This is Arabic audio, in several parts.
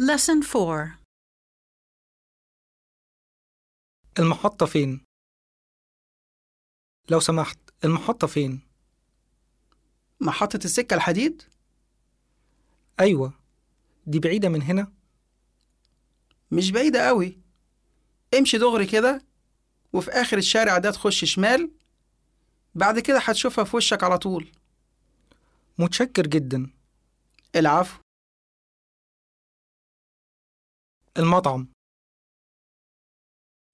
Lesson 4 المحطة فين؟ لو سمحت المحطة فين؟ محطة السكة الحديد؟ أيوة. دي بعيدة من هنا؟ مش بعيدة قوي امشي دغري كده وفي آخر الشارع ده تخش شمال. بعد كده هتشوفها في وشك على طول. متشكر جدا. العفو. المطعم.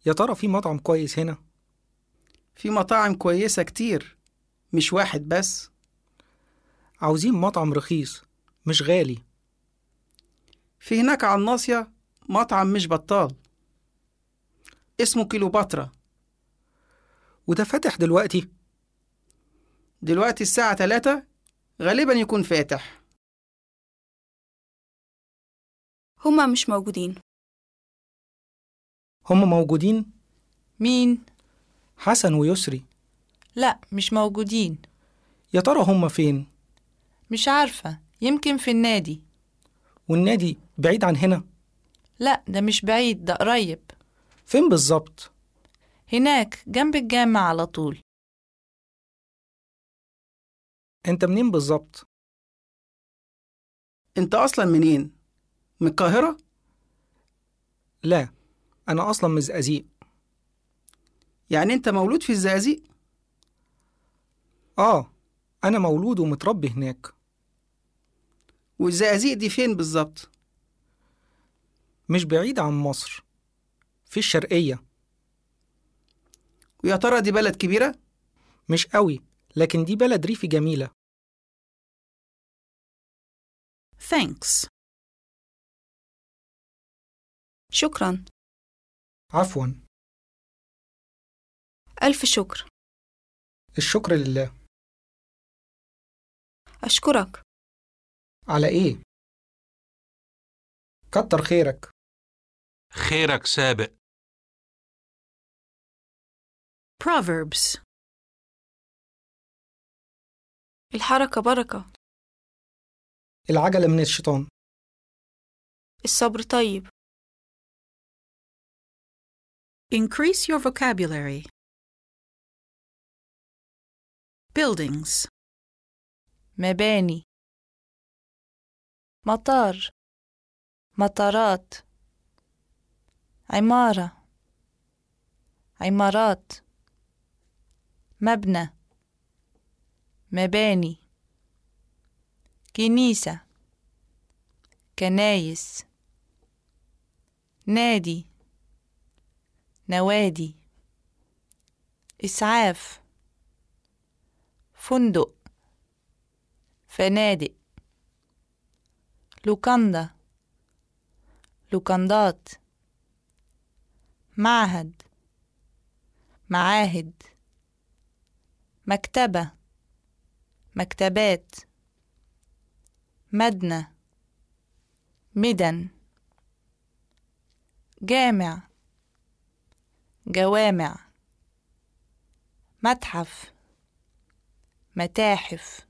يا ترى في مطعم كويس هنا؟ في مطاعم كويسة كتير مش واحد بس. عاوزين مطعم رخيص مش غالي. في هناك على الناصية مطعم مش بطال. اسمه كيلوباترا. وده فاتح دلوقتي؟ دلوقتي الساعة تلاتة غالبا يكون فاتح. هما مش موجودين. هم موجودين؟ مين؟ حسن ويسري لا مش موجودين يا ترى هم فين؟ مش عارفة يمكن في النادي والنادي بعيد عن هنا؟ لا ده مش بعيد ده قريب فين بالظبط؟ هناك جنب الجامع على طول انت منين بالظبط؟ انت أصلا منين؟ من القاهرة؟ لا أنا أصلا من الزقازيق يعني أنت مولود في الزقازيق؟ آه أنا مولود ومتربي هناك والزقازيق دي فين بالظبط؟ مش بعيد عن مصر في الشرقية ويا ترى دي بلد كبيرة؟ مش قوي لكن دي بلد ريفي جميلة Thanks. شكرا عفوا. ألف شكر. الشكر لله. أشكرك. على إيه؟ كتر خيرك. خيرك سابق. Proverbs. الحركة بركة. العجلة من الشيطان. الصبر طيب. Increase your vocabulary. Buildings. مباني مطار مطارات عمارة عمارات مبنى مباني كنيسة كنايس نادي نوادي إسعاف فندق فنادق لوكاندا لوكاندات معهد معاهد مكتبة مكتبات مدنة مدن جامع. جوامع متحف متاحف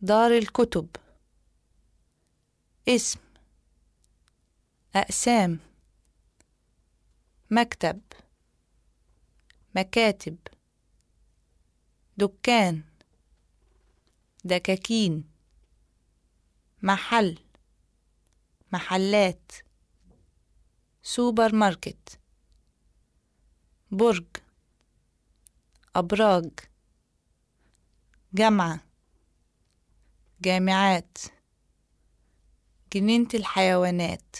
دار الكتب اسم أقسام مكتب مكاتب دكان دكاكين محل محلات سوبر ماركت. برج أبراج جامعة جامعات جنينة الحيوانات.